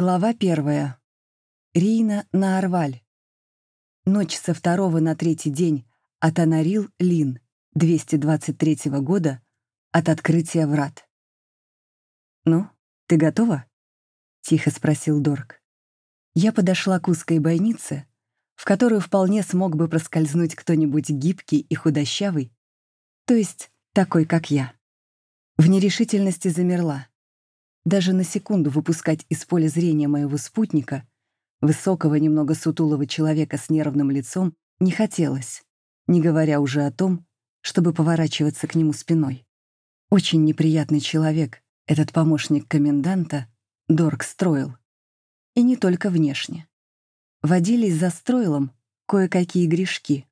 Глава первая. Рина на Арваль. Ночь со второго на третий день от Анарил Лин 223 года от открытия врат. «Ну, ты готова?» — тихо спросил Дорг. Я подошла к узкой бойнице, в которую вполне смог бы проскользнуть кто-нибудь гибкий и худощавый, то есть такой, как я. В нерешительности замерла. Даже на секунду выпускать из поля зрения моего спутника, высокого, немного сутулого человека с нервным лицом, не хотелось, не говоря уже о том, чтобы поворачиваться к нему спиной. Очень неприятный человек, этот помощник коменданта, Дорг строил. И не только внешне. Водились за строилом кое-какие грешки.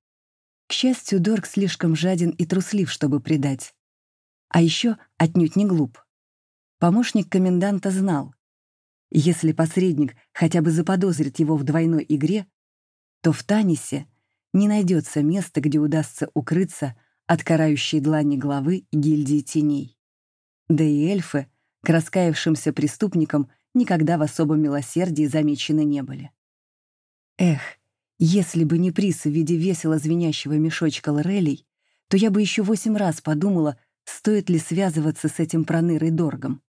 К счастью, Дорг слишком жаден и труслив, чтобы предать. А еще отнюдь не глуп. Помощник коменданта знал, если посредник хотя бы заподозрит его в двойной игре, то в Танисе не найдется места, где удастся укрыться от карающей длани главы гильдии теней. Да и эльфы, к раскаявшимся преступникам, никогда в особом милосердии замечены не были. Эх, если бы не приз в виде весело звенящего мешочка лорелей, то я бы еще восемь раз подумала, стоит ли связываться с этим пронырой Доргом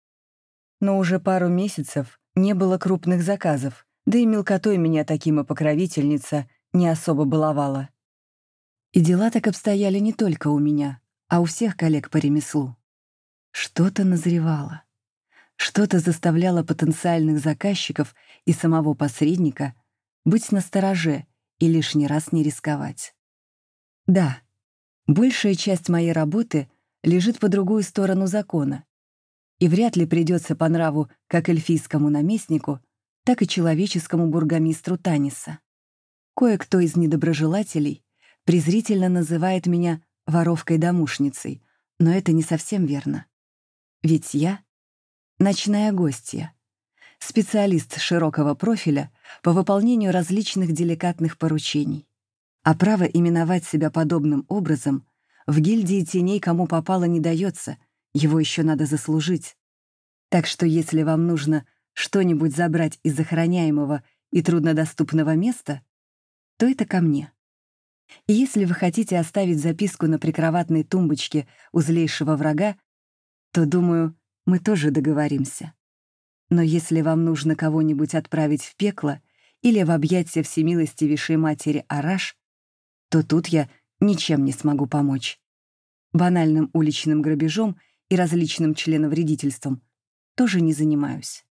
но уже пару месяцев не было крупных заказов, да и мелкотой меня таким и покровительница не особо баловала. И дела так обстояли не только у меня, а у всех коллег по ремеслу. Что-то назревало. Что-то заставляло потенциальных заказчиков и самого посредника быть настороже и лишний раз не рисковать. Да, большая часть моей работы лежит по другую сторону закона, и вряд ли придется по нраву как эльфийскому наместнику, так и человеческому бургомистру Таниса. Кое-кто из недоброжелателей презрительно называет меня воровкой-домушницей, но это не совсем верно. Ведь я — ночная гостья, специалист широкого профиля по выполнению различных деликатных поручений. А право именовать себя подобным образом в гильдии теней кому попало не дается — его еще надо заслужить. Так что если вам нужно что-нибудь забрать из охраняемого и труднодоступного места, то это ко мне. И если вы хотите оставить записку на прикроватной тумбочке у злейшего врага, то, думаю, мы тоже договоримся. Но если вам нужно кого-нибудь отправить в пекло или в объятия всемилостивейшей матери Араш, то тут я ничем не смогу помочь. Банальным уличным грабежом и различным членовредительством, тоже не занимаюсь.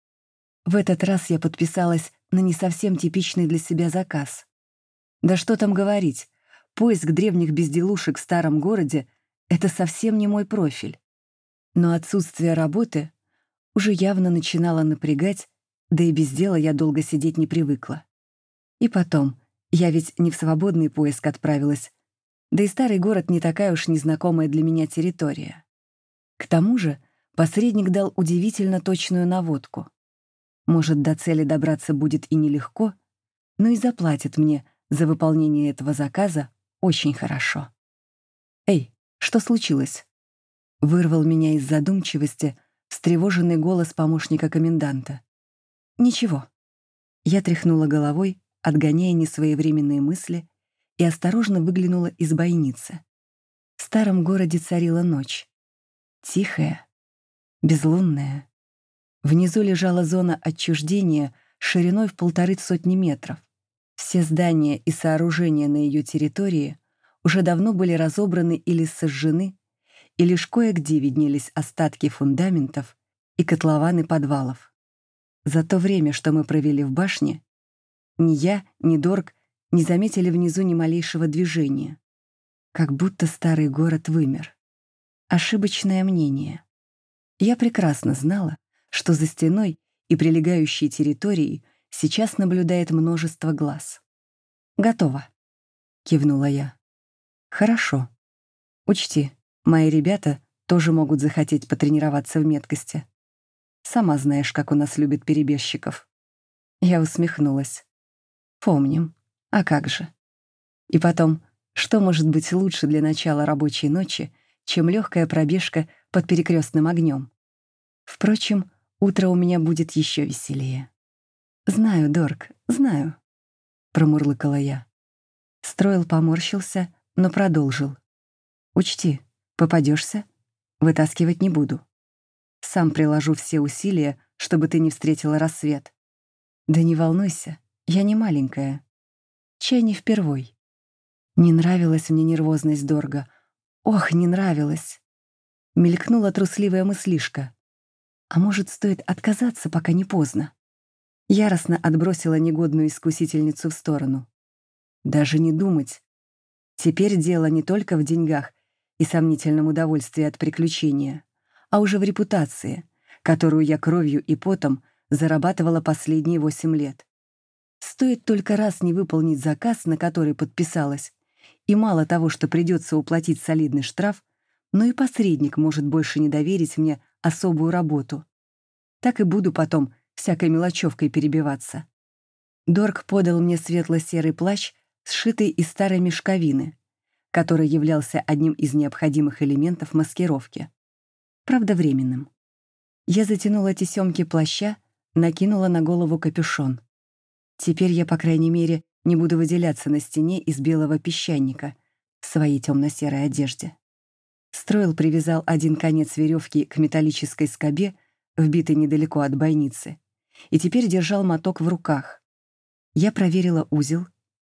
В этот раз я подписалась на не совсем типичный для себя заказ. Да что там говорить, поиск древних безделушек в старом городе — это совсем не мой профиль. Но отсутствие работы уже явно начинало напрягать, да и без дела я долго сидеть не привыкла. И потом, я ведь не в свободный поиск отправилась, да и старый город не такая уж незнакомая для меня территория. К тому же посредник дал удивительно точную наводку. Может, до цели добраться будет и нелегко, но и заплатит мне за выполнение этого заказа очень хорошо. «Эй, что случилось?» Вырвал меня из задумчивости встревоженный голос помощника коменданта. «Ничего». Я тряхнула головой, отгоняя несвоевременные мысли, и осторожно выглянула из бойницы. В старом городе царила ночь. Тихая, безлунная. Внизу лежала зона отчуждения шириной в полторы сотни метров. Все здания и сооружения на ее территории уже давно были разобраны или сожжены, и лишь кое-где виднелись остатки фундаментов и котлованы подвалов. За то время, что мы провели в башне, ни я, ни Дорг не заметили внизу ни малейшего движения. Как будто старый город вымер ошибочное мнение. Я прекрасно знала, что за стеной и прилегающей территорией сейчас наблюдает множество глаз. «Готово», — кивнула я. «Хорошо. Учти, мои ребята тоже могут захотеть потренироваться в меткости. Сама знаешь, как у нас любят перебежчиков». Я усмехнулась. «Помним. А как же?» И потом, что может быть лучше для начала рабочей ночи, чем легкая пробежка под перекрестным огнем. Впрочем, утро у меня будет еще веселее. «Знаю, Дорг, знаю», — промурлыкала я. Строил поморщился, но продолжил. «Учти, попадешься, вытаскивать не буду. Сам приложу все усилия, чтобы ты не встретила рассвет. Да не волнуйся, я не маленькая. Чай не впервой. Не нравилась мне нервозность Дорга. Ох, не нравилась. Мелькнула трусливая мыслишка. А может, стоит отказаться, пока не поздно? Яростно отбросила негодную искусительницу в сторону. Даже не думать. Теперь дело не только в деньгах и сомнительном удовольствии от приключения, а уже в репутации, которую я кровью и потом зарабатывала последние восемь лет. Стоит только раз не выполнить заказ, на который подписалась, и мало того, что придется уплатить солидный штраф, но и посредник может больше не доверить мне особую работу. Так и буду потом всякой мелочевкой перебиваться. Дорг подал мне светло-серый плащ, сшитый из старой мешковины, который являлся одним из необходимых элементов маскировки. Правда, временным. Я затянула тесемки плаща, накинула на голову капюшон. Теперь я, по крайней мере, не буду выделяться на стене из белого песчаника в своей темно-серой одежде. Строил привязал один конец веревки к металлической скобе, вбитой недалеко от бойницы, и теперь держал моток в руках. Я проверила узел,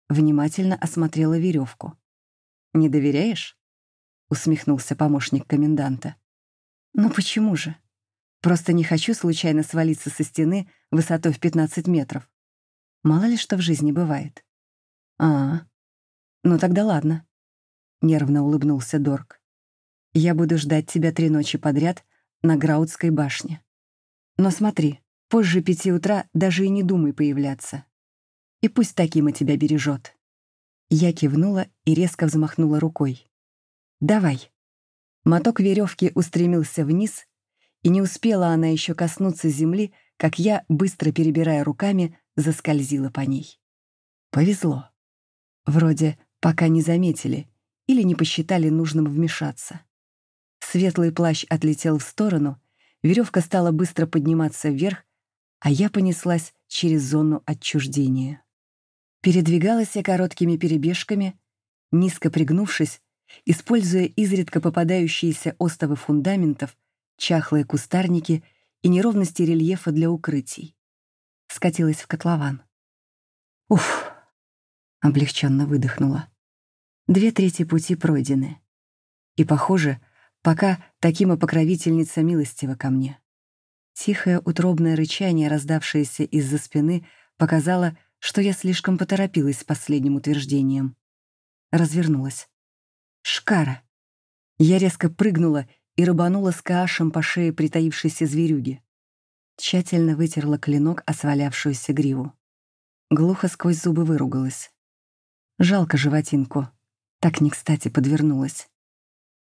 внимательно осмотрела веревку. «Не доверяешь?» — усмехнулся помощник коменданта. «Ну почему же? Просто не хочу случайно свалиться со стены высотой в 15 метров. Мало ли что в жизни бывает. А, ну тогда ладно. Нервно улыбнулся Дорк. Я буду ждать тебя три ночи подряд на Граудской башне. Но смотри, позже пяти утра даже и не думай появляться. И пусть Такима тебя бережет. Я кивнула и резко взмахнула рукой. «Давай». Моток веревки устремился вниз, и не успела она еще коснуться земли, как я, быстро перебирая руками, заскользила по ней. Повезло. Вроде пока не заметили или не посчитали нужным вмешаться. Светлый плащ отлетел в сторону, веревка стала быстро подниматься вверх, а я понеслась через зону отчуждения. Передвигалась я короткими перебежками, низко пригнувшись, используя изредка попадающиеся остовы фундаментов, чахлые кустарники и неровности рельефа для укрытий скатилась в котлован. Уф! Облегченно выдохнула. Две трети пути пройдены. И, похоже, пока такима покровительница милостива ко мне. Тихое утробное рычание, раздавшееся из-за спины, показало, что я слишком поторопилась с последним утверждением. Развернулась. «Шкара!» Я резко прыгнула и рубанула с каашем по шее притаившейся зверюги. Тщательно вытерла клинок о свалявшуюся гриву. Глухо сквозь зубы выругалась. Жалко животинку. Так не кстати подвернулась.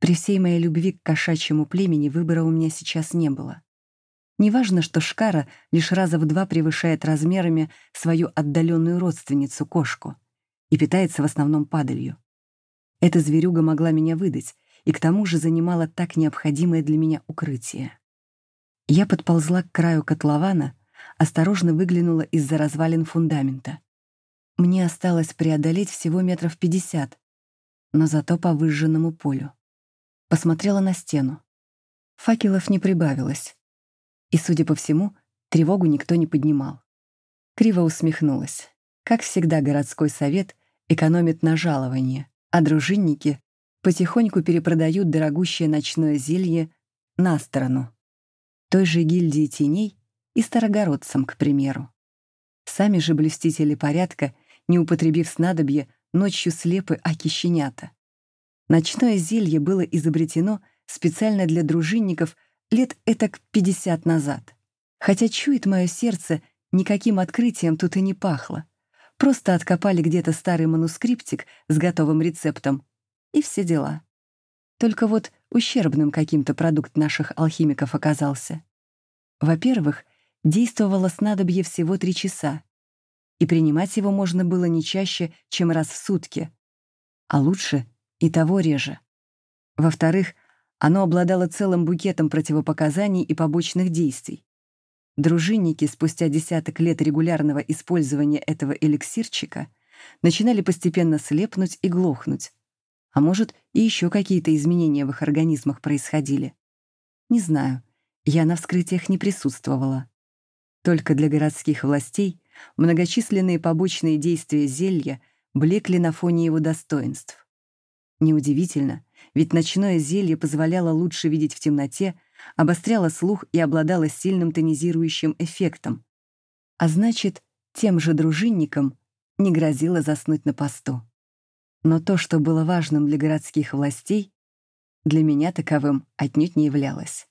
При всей моей любви к кошачьему племени выбора у меня сейчас не было. Неважно, что Шкара лишь раза в два превышает размерами свою отдаленную родственницу, кошку, и питается в основном падалью. Эта зверюга могла меня выдать и к тому же занимала так необходимое для меня укрытие. Я подползла к краю котлована, осторожно выглянула из-за развалин фундамента. Мне осталось преодолеть всего метров пятьдесят, но зато по выжженному полю. Посмотрела на стену. Факелов не прибавилось. И, судя по всему, тревогу никто не поднимал. Криво усмехнулась. Как всегда, городской совет экономит на жалование, а дружинники потихоньку перепродают дорогущее ночное зелье на сторону той же гильдии теней и старогородцам, к примеру. Сами же блюстители порядка, не употребив снадобье, ночью слепы аки щенята. Ночное зелье было изобретено специально для дружинников лет этак 50 назад. Хотя чует мое сердце, никаким открытием тут и не пахло. Просто откопали где-то старый манускриптик с готовым рецептом, и все дела. Только вот ущербным каким-то продукт наших алхимиков оказался. Во-первых, действовало снадобье всего три часа, и принимать его можно было не чаще, чем раз в сутки, а лучше и того реже. Во-вторых, оно обладало целым букетом противопоказаний и побочных действий. дружинники спустя десяток лет регулярного использования этого эликсирчика начинали постепенно слепнуть и глохнуть. А может, и еще какие-то изменения в их организмах происходили. Не знаю, я на вскрытиях не присутствовала. Только для городских властей многочисленные побочные действия зелья блекли на фоне его достоинств. Неудивительно, ведь ночное зелье позволяло лучше видеть в темноте, обостряло слух и обладало сильным тонизирующим эффектом. А значит, тем же дружинникам не грозило заснуть на посту. Но то, что было важным для городских властей, для меня таковым отнюдь не являлось.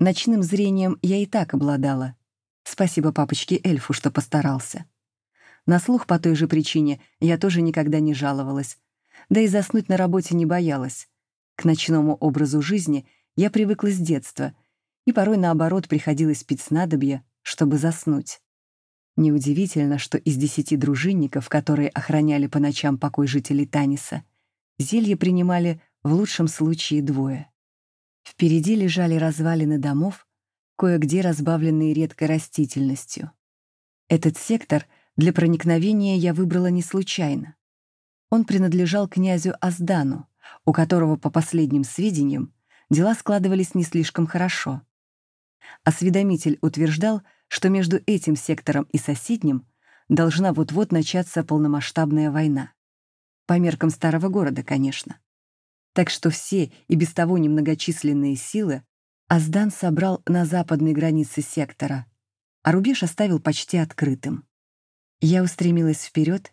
Ночным зрением я и так обладала. Спасибо папочке эльфу, что постарался. На слух по той же причине я тоже никогда не жаловалась, да и заснуть на работе не боялась. К ночному образу жизни я привыкла с детства, и порой наоборот приходилось пить снадобье, чтобы заснуть. Неудивительно, что из десяти дружинников, которые охраняли по ночам покой жителей Таниса, зелье принимали в лучшем случае двое. Впереди лежали развалины домов, кое-где разбавленные редкой растительностью. Этот сектор для проникновения я выбрала не случайно. Он принадлежал князю Аздану, у которого, по последним сведениям, дела складывались не слишком хорошо. Осведомитель утверждал, что между этим сектором и соседним должна вот-вот начаться полномасштабная война. По меркам старого города, конечно. Так что все и без того немногочисленные силы Аздан собрал на западной границе сектора, а рубеж оставил почти открытым. Я устремилась вперед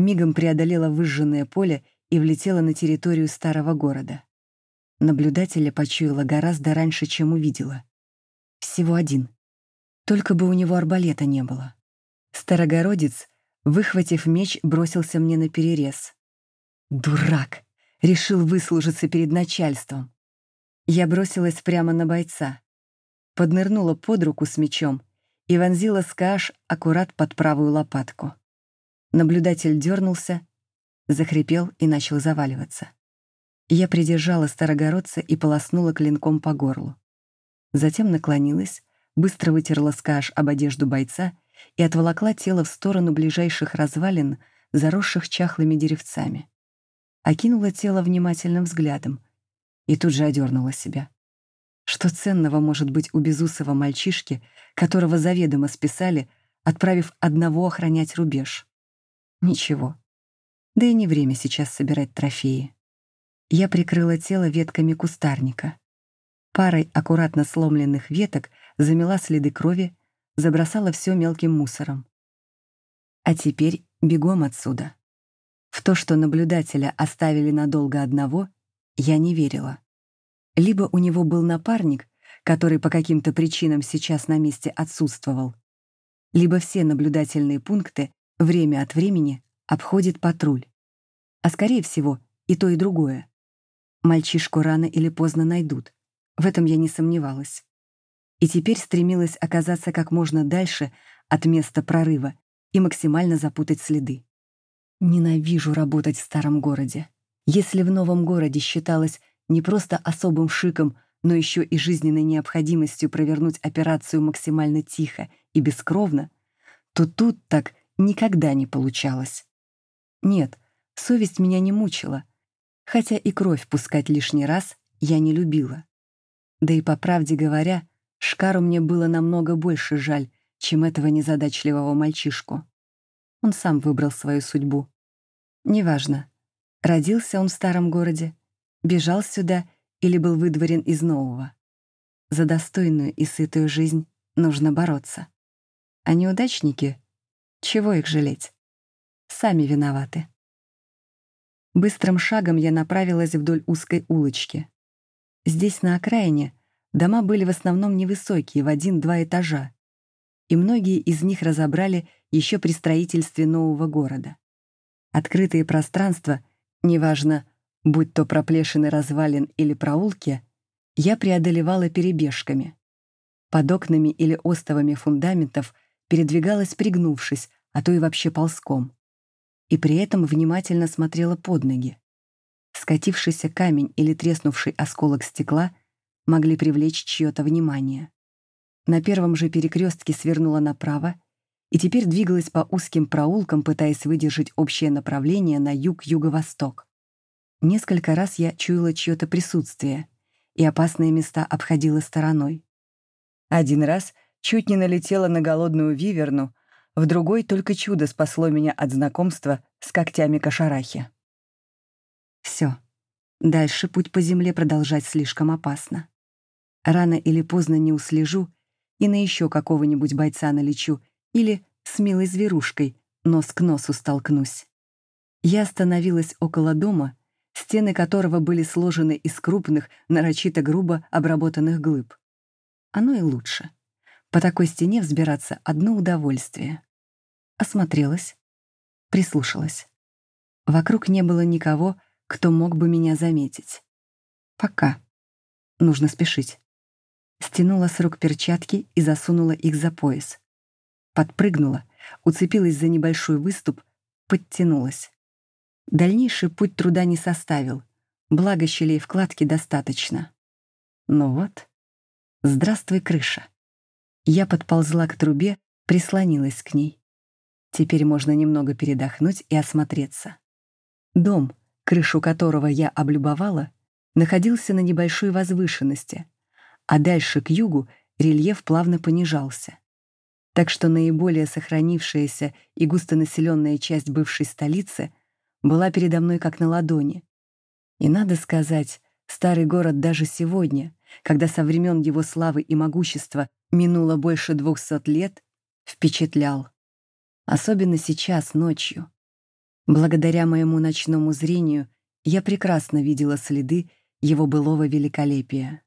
мигом преодолела выжженное поле и влетела на территорию старого города. Наблюдателя почуяла гораздо раньше, чем увидела. Всего один. Только бы у него арбалета не было. Старогородец, выхватив меч, бросился мне на перерез. Дурак! Решил выслужиться перед начальством. Я бросилась прямо на бойца. Поднырнула под руку с мечом и вонзила скаш аккурат под правую лопатку. Наблюдатель дернулся, захрипел и начал заваливаться. Я придержала старогородца и полоснула клинком по горлу. Затем наклонилась, быстро вытерла скаш об одежду бойца и отволокла тело в сторону ближайших развалин, заросших чахлыми деревцами. Окинула тело внимательным взглядом и тут же одернула себя. Что ценного может быть у безусого мальчишки, которого заведомо списали, отправив одного охранять рубеж? Ничего. Да и не время сейчас собирать трофеи. Я прикрыла тело ветками кустарника. Парой аккуратно сломленных веток замела следы крови, забросала все мелким мусором. А теперь бегом отсюда. В то, что наблюдателя оставили надолго одного, я не верила. Либо у него был напарник, который по каким-то причинам сейчас на месте отсутствовал, либо все наблюдательные пункты время от времени обходит патруль. А скорее всего, и то, и другое. Мальчишку рано или поздно найдут. В этом я не сомневалась. И теперь стремилась оказаться как можно дальше от места прорыва и максимально запутать следы. Ненавижу работать в старом городе. Если в новом городе считалось не просто особым шиком, но еще и жизненной необходимостью провернуть операцию максимально тихо и бескровно, то тут так никогда не получалось. Нет, совесть меня не мучила, хотя и кровь пускать лишний раз я не любила. Да и по правде говоря, Шкару мне было намного больше жаль, чем этого незадачливого мальчишку. Он сам выбрал свою судьбу. Неважно, родился он в старом городе, бежал сюда или был выдворен из нового. За достойную и сытую жизнь нужно бороться. А неудачники чего их жалеть? Сами виноваты. Быстрым шагом я направилась вдоль узкой улочки. Здесь, на окраине, дома были в основном невысокие, в один-два этажа, и многие из них разобрали еще при строительстве нового города. Открытые пространства, неважно, будь то проплешины развалин или проулки, я преодолевала перебежками. Под окнами или остовами фундаментов — передвигалась пригнувшись, а то и вообще ползком. И при этом внимательно смотрела под ноги. Скатившийся камень или треснувший осколок стекла могли привлечь чье-то внимание. На первом же перекрестке свернула направо и теперь двигалась по узким проулкам, пытаясь выдержать общее направление на юг-юго-восток. Несколько раз я чуяла чье-то присутствие, и опасные места обходила стороной. Один раз чуть не налетела на голодную виверну, в другой только чудо спасло меня от знакомства с когтями кошарахи. Все. Дальше путь по земле продолжать слишком опасно. Рано или поздно не услежу и на еще какого-нибудь бойца налечу или с милой зверушкой нос к носу столкнусь. Я остановилась около дома, стены которого были сложены из крупных, нарочито грубо обработанных глыб. Оно и лучше. По такой стене взбираться — одно удовольствие. Осмотрелась, прислушалась. Вокруг не было никого, кто мог бы меня заметить. Пока. Нужно спешить. Стянула с рук перчатки и засунула их за пояс. Подпрыгнула, уцепилась за небольшой выступ, подтянулась. Дальнейший путь труда не составил, благо щелей вкладки достаточно. Ну вот, здравствуй, крыша. Я подползла к трубе, прислонилась к ней. Теперь можно немного передохнуть и осмотреться. Дом, крышу которого я облюбовала, находился на небольшой возвышенности, а дальше к югу рельеф плавно понижался. Так что наиболее сохранившаяся и густонаселенная часть бывшей столицы была передо мной как на ладони. И надо сказать, старый город даже сегодня, когда со времен его славы и могущества минуло больше двухсот лет, впечатлял. Особенно сейчас, ночью. Благодаря моему ночному зрению я прекрасно видела следы его былого великолепия.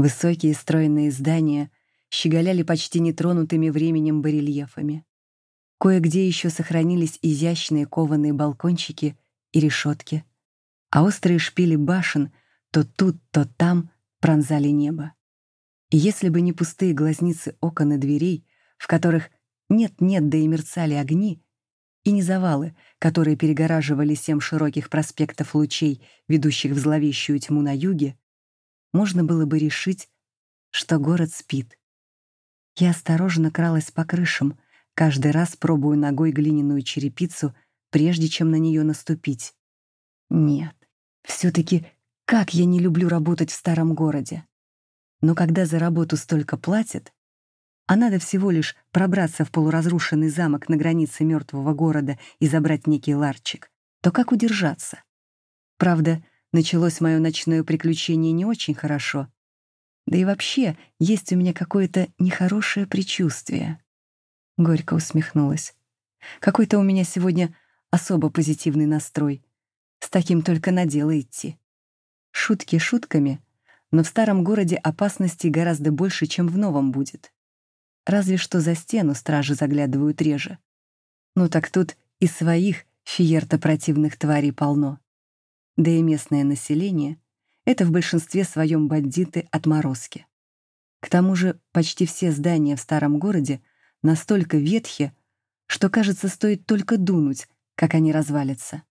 Высокие стройные здания щеголяли почти нетронутыми временем барельефами. Кое-где еще сохранились изящные кованые балкончики и решетки, а острые шпили башен то тут, то там пронзали небо. И если бы не пустые глазницы окон и дверей, в которых нет-нет, да и мерцали огни, и не завалы, которые перегораживали семь широких проспектов лучей, ведущих в зловещую тьму на юге, можно было бы решить, что город спит. Я осторожно кралась по крышам, каждый раз пробую ногой глиняную черепицу, прежде чем на нее наступить. Нет, все-таки как я не люблю работать в старом городе. Но когда за работу столько платят, а надо всего лишь пробраться в полуразрушенный замок на границе мертвого города и забрать некий ларчик, то как удержаться? Правда, началось мое ночное приключение не очень хорошо. Да и вообще, есть у меня какое-то нехорошее предчувствие. Горько усмехнулась. Какой-то у меня сегодня особо позитивный настрой. С таким только на дело идти. Шутки шутками, но в старом городе опасностей гораздо больше, чем в новом будет. Разве что за стену стражи заглядывают реже. Ну так тут и своих фиерто противных тварей полно. Да и местное население — это в большинстве своем бандиты-отморозки. К тому же почти все здания в старом городе настолько ветхи, что, кажется, стоит только дунуть, как они развалятся.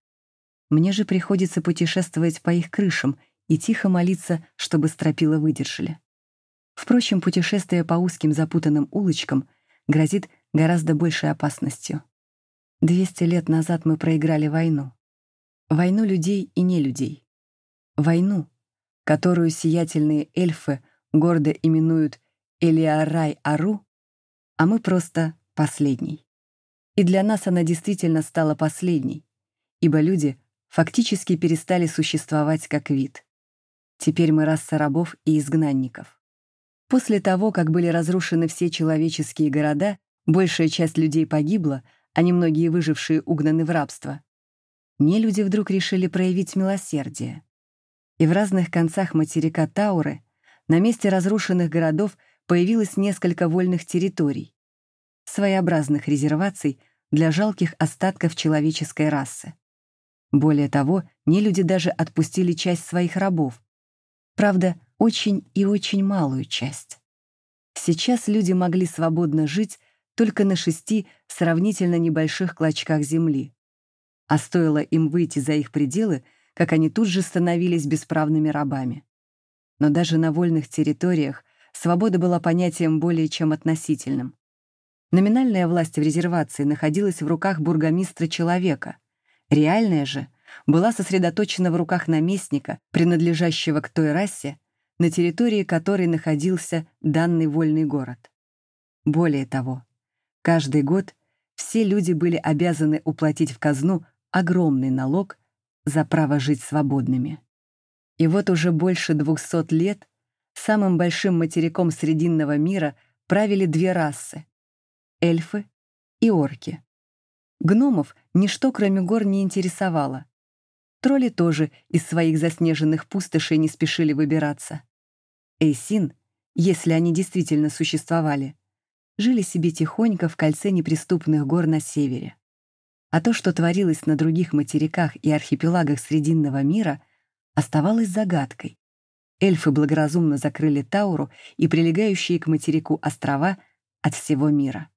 Мне же приходится путешествовать по их крышам и тихо молиться, чтобы стропила выдержали. Впрочем, путешествие по узким запутанным улочкам грозит гораздо большей опасностью. Двести лет назад мы проиграли войну. Войну людей и не людей. Войну, которую сиятельные эльфы гордо именуют Элиарай-Ару, а мы просто последний. И для нас она действительно стала последней, ибо люди фактически перестали существовать как вид. Теперь мы раса рабов и изгнанников. После того, как были разрушены все человеческие города, большая часть людей погибла, а немногие выжившие угнаны в рабство. Не люди вдруг решили проявить милосердие. И в разных концах материка Тауры на месте разрушенных городов появилось несколько вольных территорий, своеобразных резерваций для жалких остатков человеческой расы. Более того, нелюди даже отпустили часть своих рабов. Правда, очень и очень малую часть. Сейчас люди могли свободно жить только на шести сравнительно небольших клочках земли. А стоило им выйти за их пределы, как они тут же становились бесправными рабами. Но даже на вольных территориях свобода была понятием более чем относительным. Номинальная власть в резервации находилась в руках бургомистра человека, реальная же была сосредоточена в руках наместника, принадлежащего к той расе, на территории которой находился данный вольный город. Более того, каждый год все люди были обязаны уплатить в казну огромный налог за право жить свободными. И вот уже больше двухсот лет самым большим материком Срединного мира правили две расы — эльфы и орки. Гномов ничто, кроме гор, не интересовало. Тролли тоже из своих заснеженных пустошей не спешили выбираться. Эйсин, если они действительно существовали, жили себе тихонько в кольце неприступных гор на севере. А то, что творилось на других материках и архипелагах Срединного мира, оставалось загадкой. Эльфы благоразумно закрыли Тауру и прилегающие к материку острова от всего мира.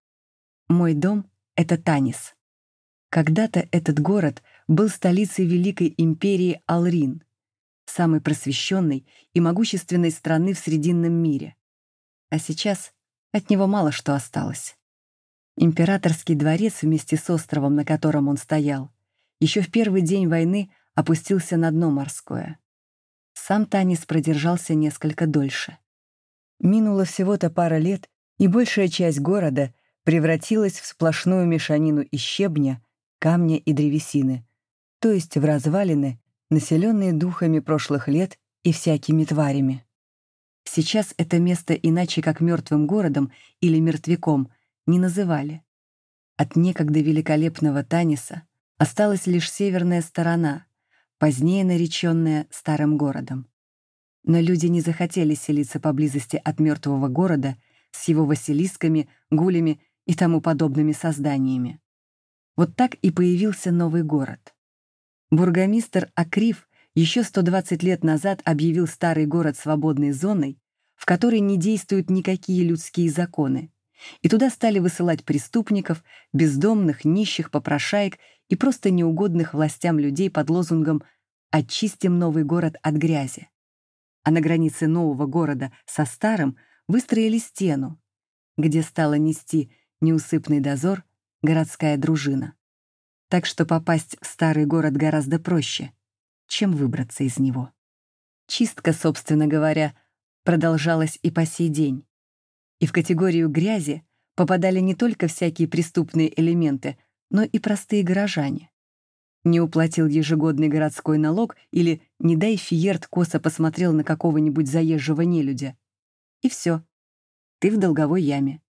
Мой дом — это Танис. Когда-то этот город был столицей Великой империи Алрин — самой просвещенной и могущественной страны в Срединном мире. А сейчас от него мало что осталось. Императорский дворец вместе с островом, на котором он стоял, еще в первый день войны опустился на дно морское. Сам Танис продержался несколько дольше. Минуло всего-то пара лет, и большая часть города превратилась в сплошную мешанину из щебня, камня и древесины, то есть в развалины, населенные духами прошлых лет и всякими тварями. Сейчас это место иначе как мертвым городом или мертвяком не называли. От некогда великолепного Таниса осталась лишь северная сторона, позднее нареченная старым городом. Но люди не захотели селиться поблизости от мертвого города с его василисками, гулями и тому подобными созданиями. Вот так и появился новый город. Бургомистр Акрив еще 120 лет назад объявил старый город свободной зоной, в которой не действуют никакие людские законы, и туда стали высылать преступников, бездомных, нищих, попрошаек и просто неугодных властям людей под лозунгом «Очистим новый город от грязи». А на границе нового города со старым выстроили стену, где стала нести неусыпный дозор городская дружина так что попасть в старый город гораздо проще, чем выбраться из него. Чистка, собственно говоря, продолжалась и по сей день. И в категорию грязи попадали не только всякие преступные элементы, но и простые горожане. Не уплатил ежегодный городской налог или, не дай фиерт, косо посмотрел на какого-нибудь заезжего нелюдя. И все. Ты в долговой яме.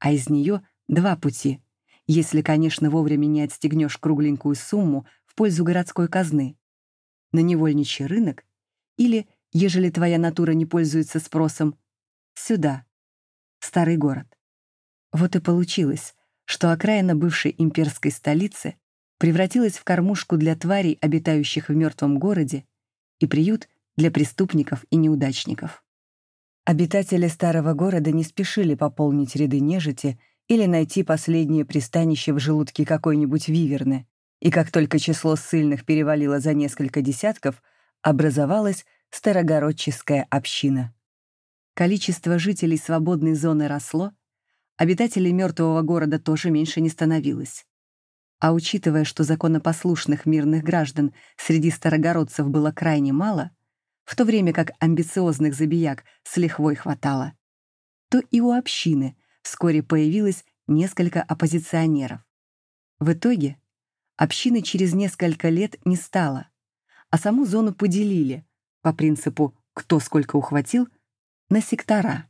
А из нее два пути если, конечно, вовремя не отстегнешь кругленькую сумму в пользу городской казны. На невольничий рынок или, ежели твоя натура не пользуется спросом, сюда, старый город. Вот и получилось, что окраина бывшей имперской столицы превратилась в кормушку для тварей, обитающих в мертвом городе, и приют для преступников и неудачников. Обитатели старого города не спешили пополнить ряды нежити или найти последнее пристанище в желудке какой-нибудь виверны, и как только число ссыльных перевалило за несколько десятков, образовалась старогородческая община. Количество жителей свободной зоны росло, обитателей мертвого города тоже меньше не становилось. А учитывая, что законопослушных мирных граждан среди старогородцев было крайне мало, в то время как амбициозных забияк с лихвой хватало, то и у общины вскоре появилось несколько оппозиционеров. В итоге общины через несколько лет не стало, а саму зону поделили по принципу «кто сколько ухватил» на сектора,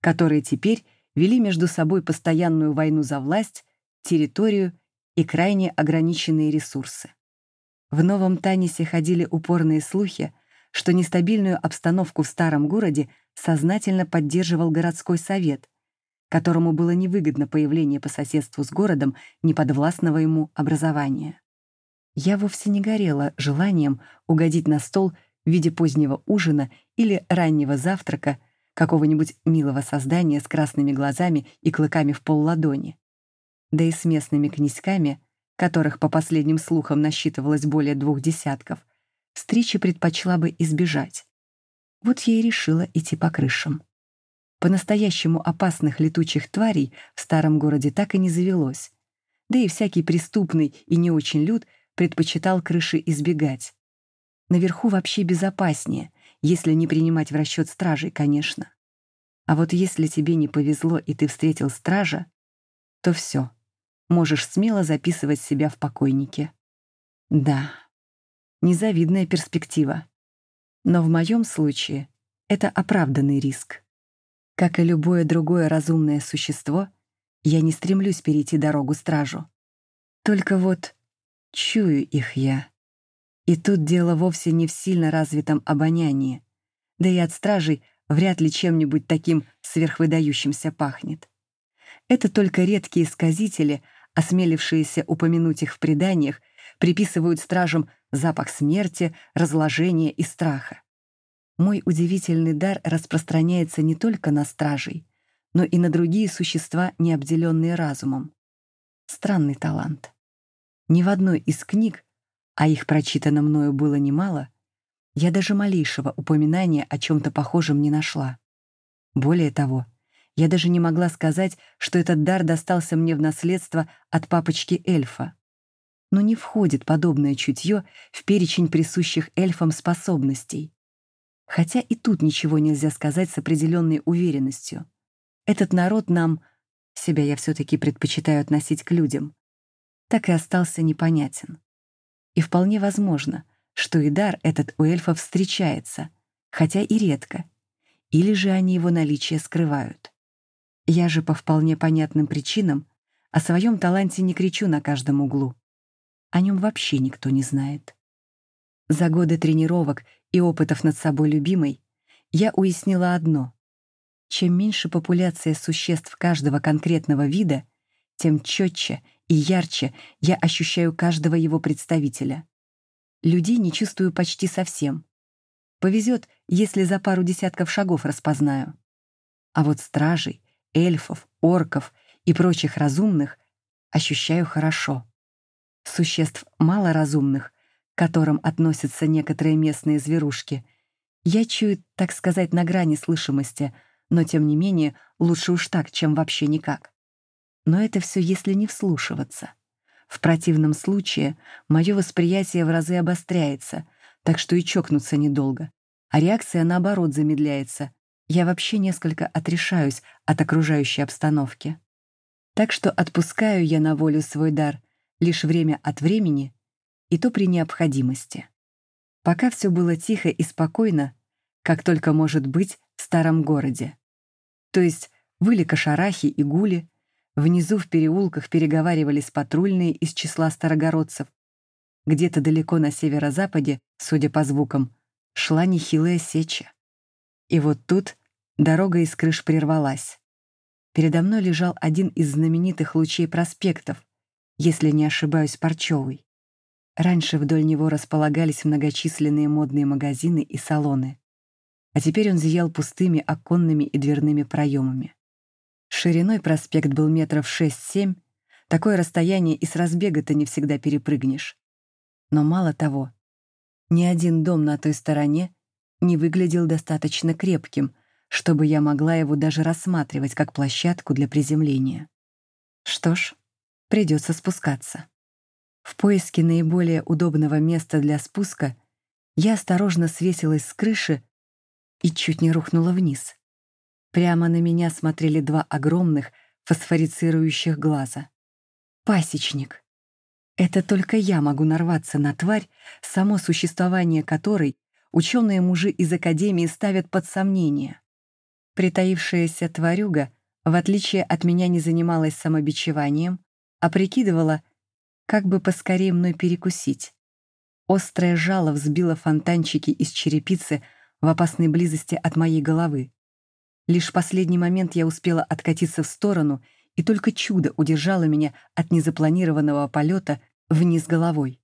которые теперь вели между собой постоянную войну за власть, территорию и крайне ограниченные ресурсы. В Новом Танисе ходили упорные слухи, что нестабильную обстановку в старом городе сознательно поддерживал городской совет, которому было невыгодно появление по соседству с городом неподвластного ему образования. Я вовсе не горела желанием угодить на стол в виде позднего ужина или раннего завтрака какого-нибудь милого создания с красными глазами и клыками в полладони. Да и с местными князьками, которых, по последним слухам, насчитывалось более двух десятков, встречи предпочла бы избежать. Вот я и решила идти по крышам. По-настоящему опасных летучих тварей в старом городе так и не завелось. Да и всякий преступный и не очень люд предпочитал крыши избегать. Наверху вообще безопаснее, если не принимать в расчет стражей, конечно. А вот если тебе не повезло и ты встретил стража, то все, можешь смело записывать себя в покойнике. Да, незавидная перспектива. Но в моем случае это оправданный риск. Как и любое другое разумное существо, я не стремлюсь перейти дорогу стражу. Только вот чую их я. И тут дело вовсе не в сильно развитом обонянии, да и от стражей вряд ли чем-нибудь таким сверхвыдающимся пахнет. Это только редкие сказители, осмелившиеся упомянуть их в преданиях, приписывают стражам запах смерти, разложения и страха. Мой удивительный дар распространяется не только на стражей, но и на другие существа, не обделенные разумом. Странный талант. Ни в одной из книг, а их прочитано мною было немало, я даже малейшего упоминания о чем-то похожем не нашла. Более того, я даже не могла сказать, что этот дар достался мне в наследство от папочки эльфа. Но не входит подобное чутье в перечень присущих эльфам способностей. Хотя и тут ничего нельзя сказать с определенной уверенностью. Этот народ нам, себя я все-таки предпочитаю относить к людям, так и остался непонятен. И вполне возможно — что и дар этот у эльфов встречается, хотя и редко, или же они его наличие скрывают. Я же по вполне понятным причинам о своем таланте не кричу на каждом углу. О нем вообще никто не знает. За годы тренировок и опытов над собой любимой я уяснила одно. Чем меньше популяция существ каждого конкретного вида, тем четче и ярче я ощущаю каждого его представителя. Людей не чувствую почти совсем. Повезет, если за пару десятков шагов распознаю. А вот стражей, эльфов, орков и прочих разумных ощущаю хорошо. Существ малоразумных, к которым относятся некоторые местные зверушки, я чую, так сказать, на грани слышимости, но тем не менее лучше уж так, чем вообще никак. Но это все если не вслушиваться. В противном случае мое восприятие в разы обостряется, так что и чокнуться недолго. А реакция, наоборот, замедляется. Я вообще несколько отрешаюсь от окружающей обстановки. Так что отпускаю я на волю свой дар лишь время от времени, и то при необходимости. Пока все было тихо и спокойно, как только может быть в старом городе. То есть выли кошарахи и гули, Внизу в переулках переговаривались патрульные из числа старогородцев. Где-то далеко на северо-западе, судя по звукам, шла нехилая сеча. И вот тут дорога из крыш прервалась. Передо мной лежал один из знаменитых лучей проспектов, если не ошибаюсь, Парчевый. Раньше вдоль него располагались многочисленные модные магазины и салоны, а теперь он зиял пустыми оконными и дверными проемами. Шириной проспект был метров шесть-семь, такое расстояние и с разбега-то не всегда перепрыгнешь. Но мало того, ни один дом на той стороне не выглядел достаточно крепким, чтобы я могла его даже рассматривать как площадку для приземления. Что ж, придется спускаться. В поиске наиболее удобного места для спуска я осторожно свесилась с крыши и чуть не рухнула вниз. Прямо на меня смотрели два огромных фосфорицирующих глаза. Пасечник. Это только я могу нарваться на тварь, само существование которой ученые мужи из Академии ставят под сомнение. Притаившаяся тварюга, в отличие от меня, не занималась самобичеванием, а прикидывала, как бы поскорее мной перекусить. Острое жало взбило фонтанчики из черепицы в опасной близости от моей головы. Лишь в последний момент я успела откатиться в сторону, и только чудо удержало меня от незапланированного полета вниз головой.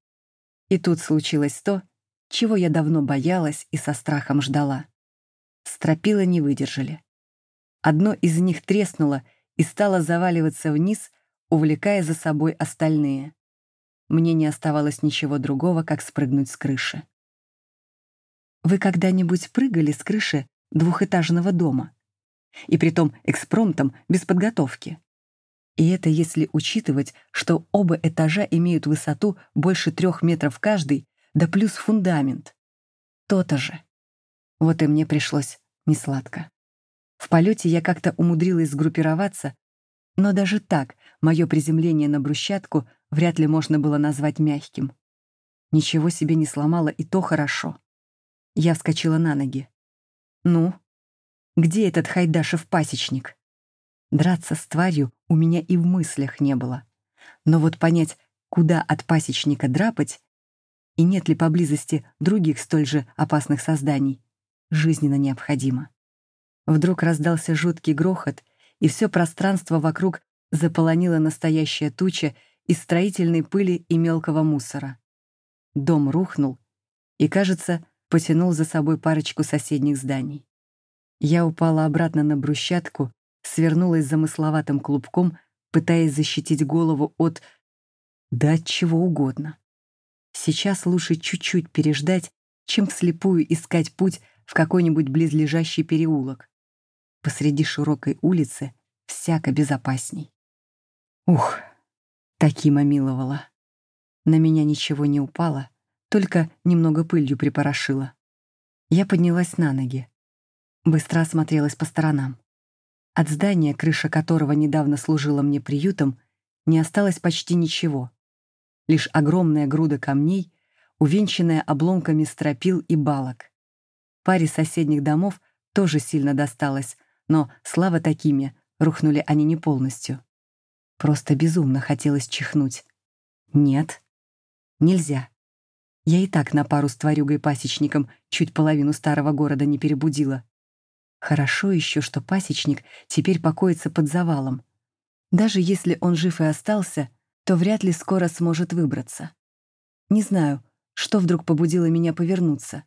И тут случилось то, чего я давно боялась и со страхом ждала. Стропила не выдержали. Одно из них треснуло и стало заваливаться вниз, увлекая за собой остальные. Мне не оставалось ничего другого, как спрыгнуть с крыши. Вы когда-нибудь прыгали с крыши двухэтажного дома? И притом экспромтом, без подготовки. И это если учитывать, что оба этажа имеют высоту больше трех метров каждый, да плюс фундамент. То-то же. Вот и мне пришлось несладко. В полете я как-то умудрилась сгруппироваться, но даже так мое приземление на брусчатку вряд ли можно было назвать мягким. Ничего себе не сломало, и то хорошо. Я вскочила на ноги. «Ну, где этот Хайдашев пасечник?» Драться с тварью у меня и в мыслях не было. Но вот понять, куда от пасечника драпать, и нет ли поблизости других столь же опасных созданий, жизненно необходимо. Вдруг раздался жуткий грохот, и все пространство вокруг заполонила настоящая туча из строительной пыли и мелкого мусора. Дом рухнул и, кажется, потянул за собой парочку соседних зданий. Я упала обратно на брусчатку свернулась замысловатым клубком, пытаясь защитить голову от... да от чего угодно. Сейчас лучше чуть-чуть переждать, чем вслепую искать путь в какой-нибудь близлежащий переулок. Посреди широкой улицы всяко безопасней. Ух, Такима миловала. На меня ничего не упало, только немного пылью припорошило. Я поднялась на ноги. Быстро осмотрелась по сторонам. От здания, крыша которого недавно служила мне приютом, не осталось почти ничего. Лишь огромная груда камней, увенчанная обломками стропил и балок. Паре соседних домов тоже сильно досталось, но, слава такими, рухнули они не полностью. Просто безумно хотелось чихнуть. Нет, нельзя. Я и так на пару с тварюгой-пасечником чуть половину старого города не перебудила. Хорошо еще, что пасечник теперь покоится под завалом. Даже если он жив и остался, то вряд ли скоро сможет выбраться. Не знаю, что вдруг побудило меня повернуться.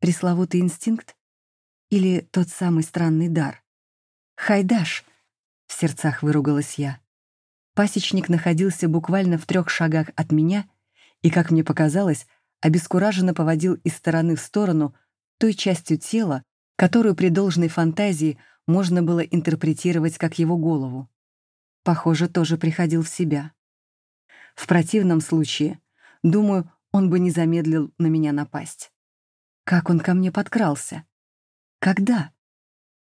Пресловутый инстинкт? Или тот самый странный дар? «Хайдаш!» — в сердцах выругалась я. Пасечник находился буквально в трех шагах от меня и, как мне показалось, обескураженно поводил из стороны в сторону той частью тела, которую при должной фантазии можно было интерпретировать как его голову. Похоже, тоже приходил в себя. В противном случае, думаю, он бы не замедлил на меня напасть. Как он ко мне подкрался? Когда?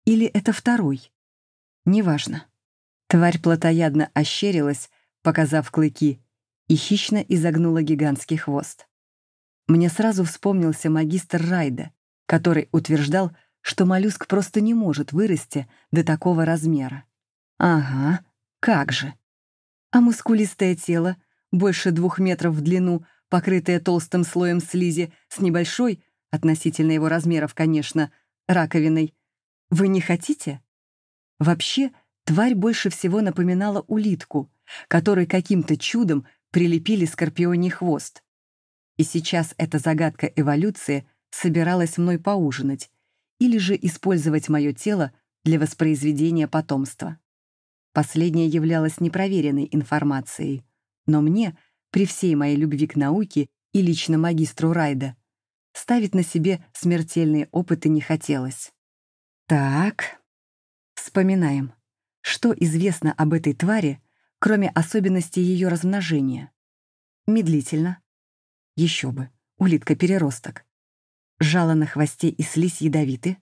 Или это второй? Неважно. Тварь плотоядно ощерилась, показав клыки, и хищно изогнула гигантский хвост. Мне сразу вспомнился магистр Райда, который утверждал, что моллюск просто не может вырасти до такого размера. Ага, как же. А мускулистое тело, больше двух метров в длину, покрытое толстым слоем слизи, с небольшой, относительно его размеров, конечно, раковиной. Вы не хотите? Вообще, тварь больше всего напоминала улитку, которой каким-то чудом прилепили скорпионий хвост. И сейчас эта загадка эволюции собиралась мной поужинать, или же использовать мое тело для воспроизведения потомства. Последнее являлось непроверенной информацией, но мне, при всей моей любви к науке и лично магистру Райда, ставить на себе смертельные опыты не хотелось. Так, вспоминаем, что известно об этой твари, кроме особенностей ее размножения. Медлительно. Еще бы, улитка-переросток жало на хвосте и слизь ядовиты,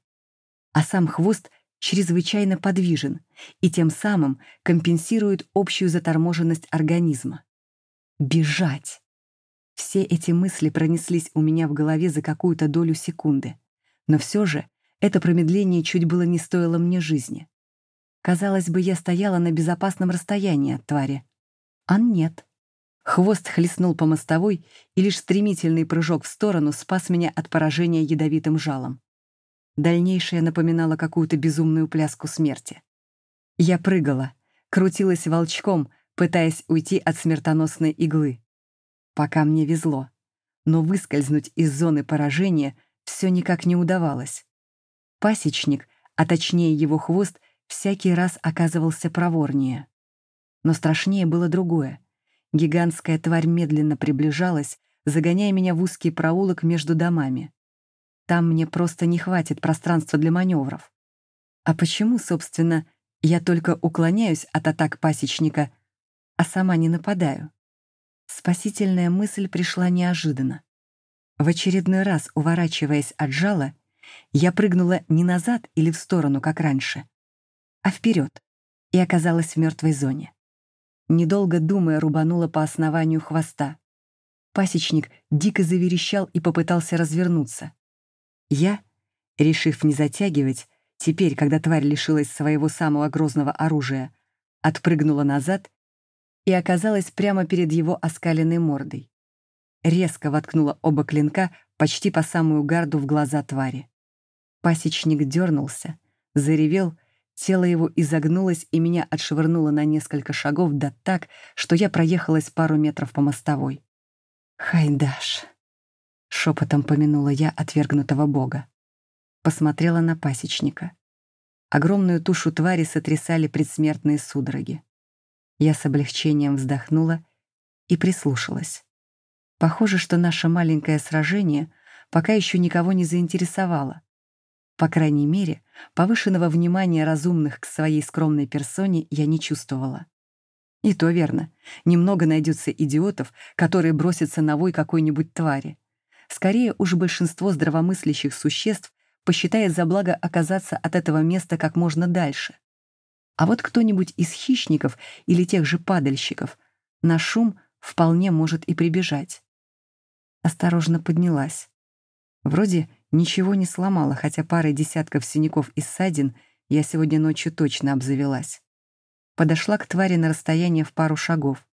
а сам хвост чрезвычайно подвижен и тем самым компенсирует общую заторможенность организма. Бежать! Все эти мысли пронеслись у меня в голове за какую-то долю секунды, но все же это промедление чуть было не стоило мне жизни. Казалось бы, я стояла на безопасном расстоянии от твари. А нет. Хвост хлестнул по мостовой, и лишь стремительный прыжок в сторону спас меня от поражения ядовитым жалом. Дальнейшее напоминало какую-то безумную пляску смерти. Я прыгала, крутилась волчком, пытаясь уйти от смертоносной иглы. Пока мне везло, но выскользнуть из зоны поражения все никак не удавалось. Пасечник, а точнее его хвост, всякий раз оказывался проворнее. Но страшнее было другое — Гигантская тварь медленно приближалась, загоняя меня в узкий проулок между домами. Там мне просто не хватит пространства для маневров. А почему, собственно, я только уклоняюсь от атак пасечника, а сама не нападаю? Спасительная мысль пришла неожиданно. В очередной раз, уворачиваясь от жала, я прыгнула не назад или в сторону, как раньше, а вперед и оказалась в мертвой зоне. Недолго думая, рубанула по основанию хвоста. Пасечник дико заверещал и попытался развернуться. Я, решив не затягивать, теперь, когда тварь лишилась своего самого грозного оружия, отпрыгнула назад и оказалась прямо перед его оскаленной мордой. Резко воткнула оба клинка почти по самую гарду в глаза твари. Пасечник дернулся, заревел, тело его изогнулось и меня отшвырнуло на несколько шагов, да так, что я проехалась пару метров по мостовой. «Хайдаш!» — шепотом помянула я отвергнутого бога. Посмотрела на пасечника. Огромную тушу твари сотрясали предсмертные судороги. Я с облегчением вздохнула и прислушалась. Похоже, что наше маленькое сражение пока еще никого не заинтересовало. По крайней мере, повышенного внимания разумных к своей скромной персоне я не чувствовала. И то верно. Немного найдется идиотов, которые бросятся на вой какой-нибудь твари. Скорее уж большинство здравомыслящих существ посчитает за благо оказаться от этого места как можно дальше. А вот кто-нибудь из хищников или тех же падальщиков на шум вполне может и прибежать. Осторожно поднялась. Вроде ничего не сломала, хотя парой десятков синяков и ссадин я сегодня ночью точно обзавелась. Подошла к твари на расстояние в пару шагов.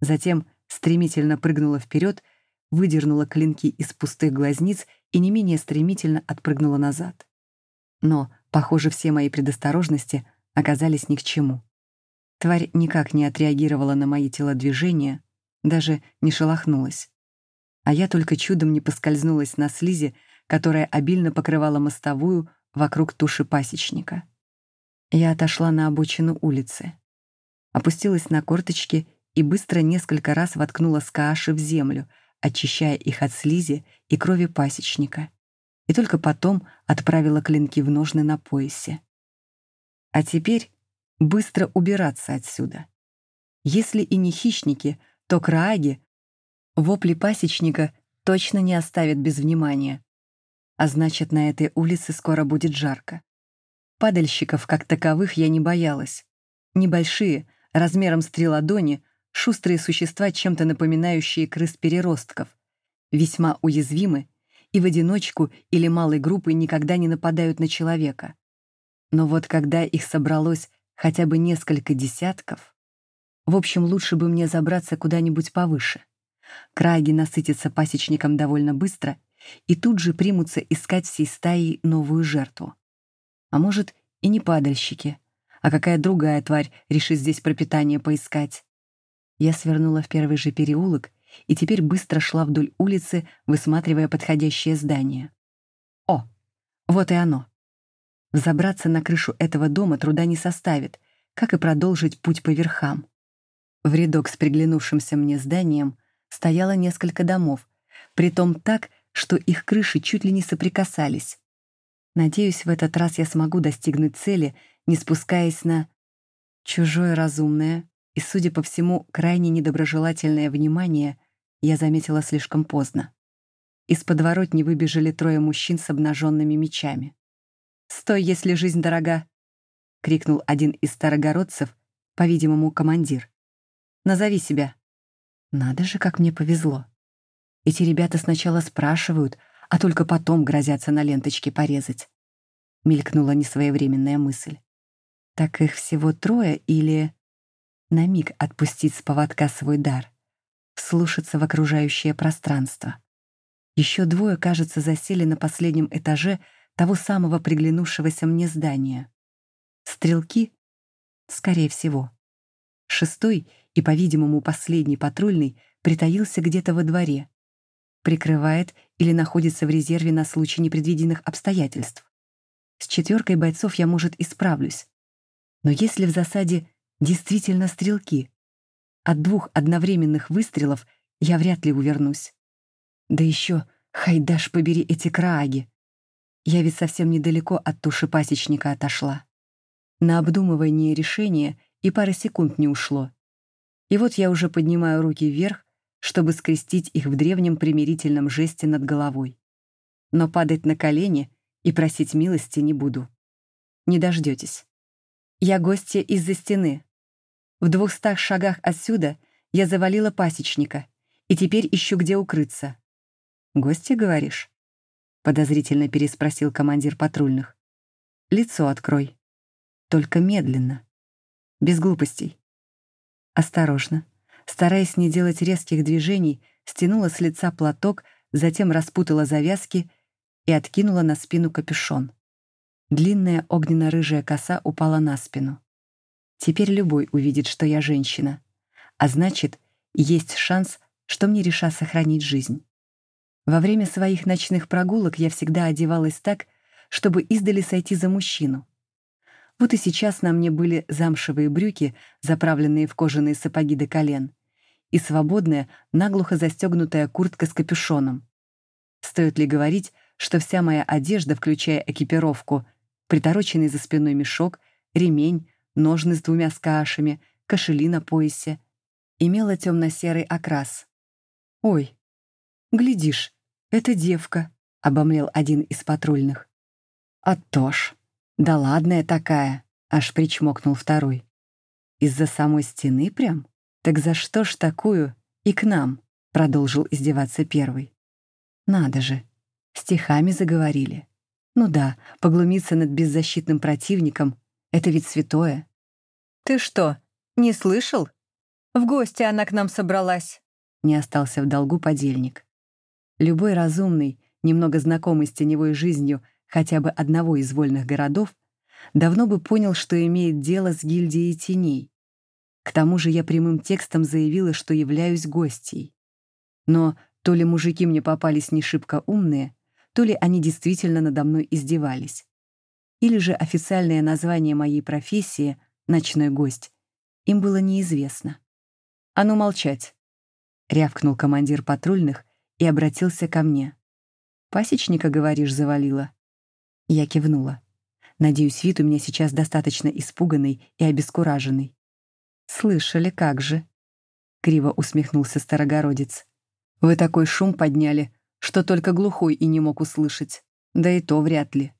Затем стремительно прыгнула вперед, выдернула клинки из пустых глазниц и не менее стремительно отпрыгнула назад. Но, похоже, все мои предосторожности оказались ни к чему. Тварь никак не отреагировала на мои телодвижения, даже не шелохнулась. А я только чудом не поскользнулась на слизи, которая обильно покрывала мостовую вокруг туши пасечника. Я отошла на обочину улицы, опустилась на корточки и быстро несколько раз воткнула скааши в землю, очищая их от слизи и крови пасечника, и только потом отправила клинки в ножны на поясе. А теперь быстро убираться отсюда. Если и не хищники, то крааги вопли пасечника точно не оставят без внимания, а значит, на этой улице скоро будет жарко. Падальщиков, как таковых, я не боялась. Небольшие, размером с три ладони, шустрые существа, чем-то напоминающие крыс-переростков, весьма уязвимы и в одиночку или малой группой никогда не нападают на человека. Но вот когда их собралось хотя бы несколько десятков, в общем, лучше бы мне забраться куда-нибудь повыше. Краги насытятся пасечником довольно быстро и тут же примутся искать всей стаей новую жертву. А может, и не падальщики, а какая другая тварь решит здесь пропитание поискать. Я свернула в первый же переулок и теперь быстро шла вдоль улицы, высматривая подходящее здание. О, вот и оно. Взобраться на крышу этого дома труда не составит, как и продолжить путь по верхам. В рядок с приглянувшимся мне зданием стояло несколько домов, притом так, что их крыши чуть ли не соприкасались. Надеюсь, в этот раз я смогу достигнуть цели, не спускаясь на чужое разумное и, судя по всему, крайне недоброжелательное внимание я заметила слишком поздно. Из подворотни выбежали трое мужчин с обнаженными мечами. «Стой, если жизнь дорога!» — крикнул один из старогородцев, по-видимому, командир. «Назови себя». Надо же, как мне повезло. Эти ребята сначала спрашивают, а только потом грозятся на ленточке порезать. Мелькнула несвоевременная мысль. Так их всего трое или... На миг отпустить с поводка свой дар, вслушаться в окружающее пространство. Еще двое, кажется, засели на последнем этаже того самого приглянувшегося мне здания. Стрелки? Скорее всего. Шестой и, по-видимому, последний патрульный притаился где-то во дворе. Прикрывает или находится в резерве на случай непредвиденных обстоятельств. С четверкой бойцов я, может, исправлюсь. Но если в засаде действительно стрелки, от двух одновременных выстрелов я вряд ли увернусь. Да еще, хайдаш побери эти крааги. Я ведь совсем недалеко от туши пасечника отошла. На обдумывание решения и пара секунд не ушло. И вот я уже поднимаю руки вверх, чтобы скрестить их в древнем примирительном жесте над головой. Но падать на колени и просить милости не буду. Не дождетесь. Я гостья из-за стены. В двухстах шагах отсюда я завалила пасечника, и теперь ищу, где укрыться. «Гости, говоришь?» — подозрительно переспросил командир патрульных. «Лицо открой. Только медленно. Без глупостей». Осторожно, стараясь не делать резких движений, стянула с лица платок, затем распутала завязки и откинула на спину капюшон. Длинная огненно-рыжая коса упала на спину. Теперь любой увидит, что я женщина. А значит, есть шанс, что мне решат сохранить жизнь. Во время своих ночных прогулок я всегда одевалась так, чтобы издали сойти за мужчину. Вот и сейчас на мне были замшевые брюки, заправленные в кожаные сапоги до колен, и свободная, наглухо застегнутая куртка с капюшоном. Стоит ли говорить, что вся моя одежда, включая экипировку, притороченный за спиной мешок, ремень, ножны с двумя скашами, кошели на поясе, имела темно-серый окрас. «Ой, глядишь, «Это девка», — обомлел один из патрульных. «А то ж, да ладная такая», — аж причмокнул второй. «Из-за самой стены прям? Так за что ж такую и к нам?» — продолжил издеваться первый. «Надо же, стихами заговорили. Ну да, поглумиться над беззащитным противником — это ведь святое». «Ты что, не слышал? В гости она к нам собралась», — не остался в долгу подельник. Любой разумный, немного знакомый с теневой жизнью хотя бы одного из вольных городов, давно бы понял, что имеет дело с гильдией теней. К тому же я прямым текстом заявила, что являюсь гостьей. Но то ли мужики мне попались не шибко умные, то ли они действительно надо мной издевались. Или же официальное название моей профессии «ночной гость» им было неизвестно. «А ну молчать!» — рявкнул командир патрульных, и обратился ко мне. «Пасечника, говоришь, завалила?» Я кивнула. Надеюсь, вид у меня сейчас достаточно испуганный и обескураженный. «Слышали, как же?» — криво усмехнулся старогородец. «Вы такой шум подняли, что только глухой и не мог услышать. Да и то вряд ли.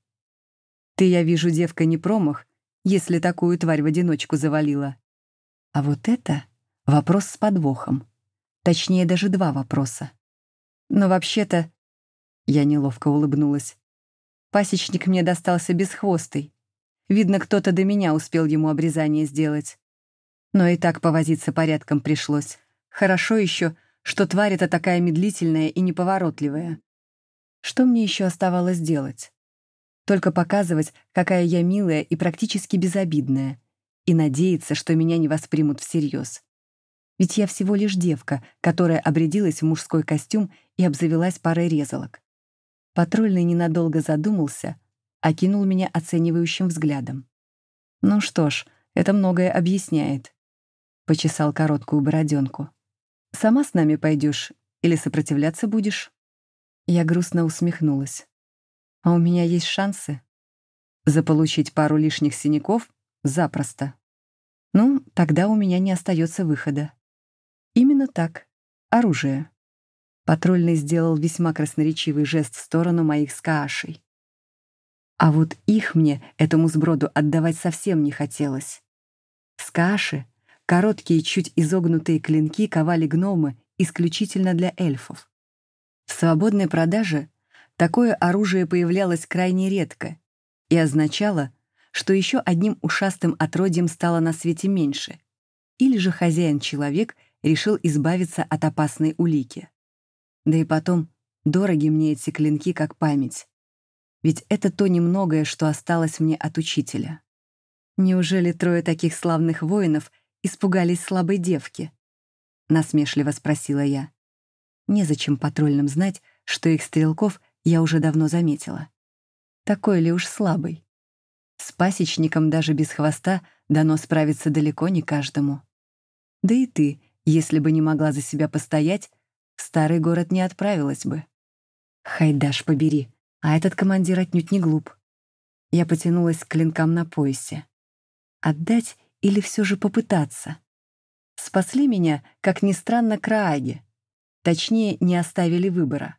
Ты, я вижу, девка не промах, если такую тварь в одиночку завалила. А вот это вопрос с подвохом. Точнее, даже два вопроса. Но вообще-то... Я неловко улыбнулась. Пасечник мне достался бесхвостый. Видно, кто-то до меня успел ему обрезание сделать. Но и так повозиться порядком пришлось. Хорошо еще, что тварь эта такая медлительная и неповоротливая. Что мне еще оставалось делать? Только показывать, какая я милая и практически безобидная, и надеяться, что меня не воспримут всерьез. Ведь я всего лишь девка, которая обрядилась в мужской костюм и обзавелась парой резалок. Патрульный ненадолго задумался, окинул меня оценивающим взглядом. «Ну что ж, это многое объясняет», — почесал короткую бороденку. «Сама с нами пойдешь или сопротивляться будешь?» Я грустно усмехнулась. «А у меня есть шансы?» «Заполучить пару лишних синяков? Запросто. Ну, тогда у меня не остается выхода. Именно так. Оружие. Патрульный сделал весьма красноречивый жест в сторону моих скаашей. А вот их мне, этому сброду, отдавать совсем не хотелось. Скааши — короткие, чуть изогнутые клинки ковали гномы исключительно для эльфов. В свободной продаже такое оружие появлялось крайне редко и означало, что еще одним ушастым отродьем стало на свете меньше, или же хозяин-человек — решил избавиться от опасной улики. Да и потом, дороги мне эти клинки как память. Ведь это то немногое, что осталось мне от учителя. Неужели трое таких славных воинов испугались слабой девки? Насмешливо спросила я. Незачем патрульным знать, что их стрелков я уже давно заметила. Такой ли уж слабый? С пасечником даже без хвоста дано справиться далеко не каждому. Да и ты, если бы не могла за себя постоять, в старый город не отправилась бы. Хайдаш побери, А этот командир отнюдь не глуп. Я потянулась к клинкам на поясе. Отдать или все же попытаться? Спасли меня, как ни странно, крааги. Точнее, не оставили выбора.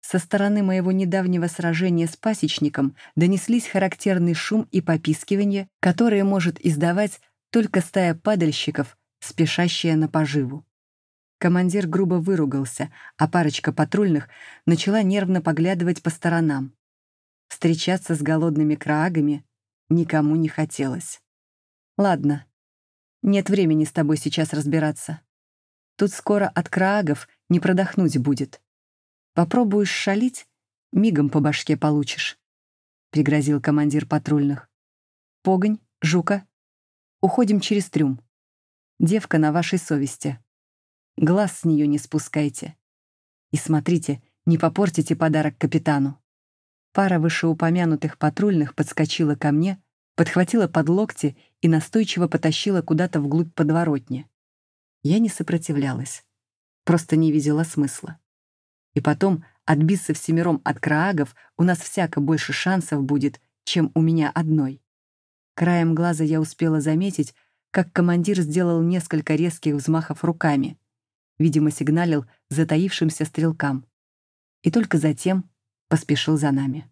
Со стороны моего недавнего сражения с пасечником донеслись характерный шум и попискивание, которые может издавать только стая падальщиков, спешащая на поживу. Командир грубо выругался, а парочка патрульных начала нервно поглядывать по сторонам. Встречаться с голодными краагами никому не хотелось. «Ладно, нет времени с тобой сейчас разбираться. Тут скоро от краагов не продохнуть будет. Попробуешь шалить — мигом по башке получишь», — пригрозил командир патрульных. «Погонь, жука, уходим через трюм. Девка на вашей совести. Глаз с нее не спускайте. И смотрите, не попортите подарок капитану». Пара вышеупомянутых патрульных подскочила ко мне, подхватила под локти и настойчиво потащила куда-то вглубь подворотни. Я не сопротивлялась, просто не видела смысла. И потом отбиться всемиром от краагов у нас всяко больше шансов будет, чем у меня одной. Краем глаза я успела заметить, как командир сделал несколько резких взмахов руками, видимо, сигналил затаившимся стрелкам. И только затем поспешил за нами.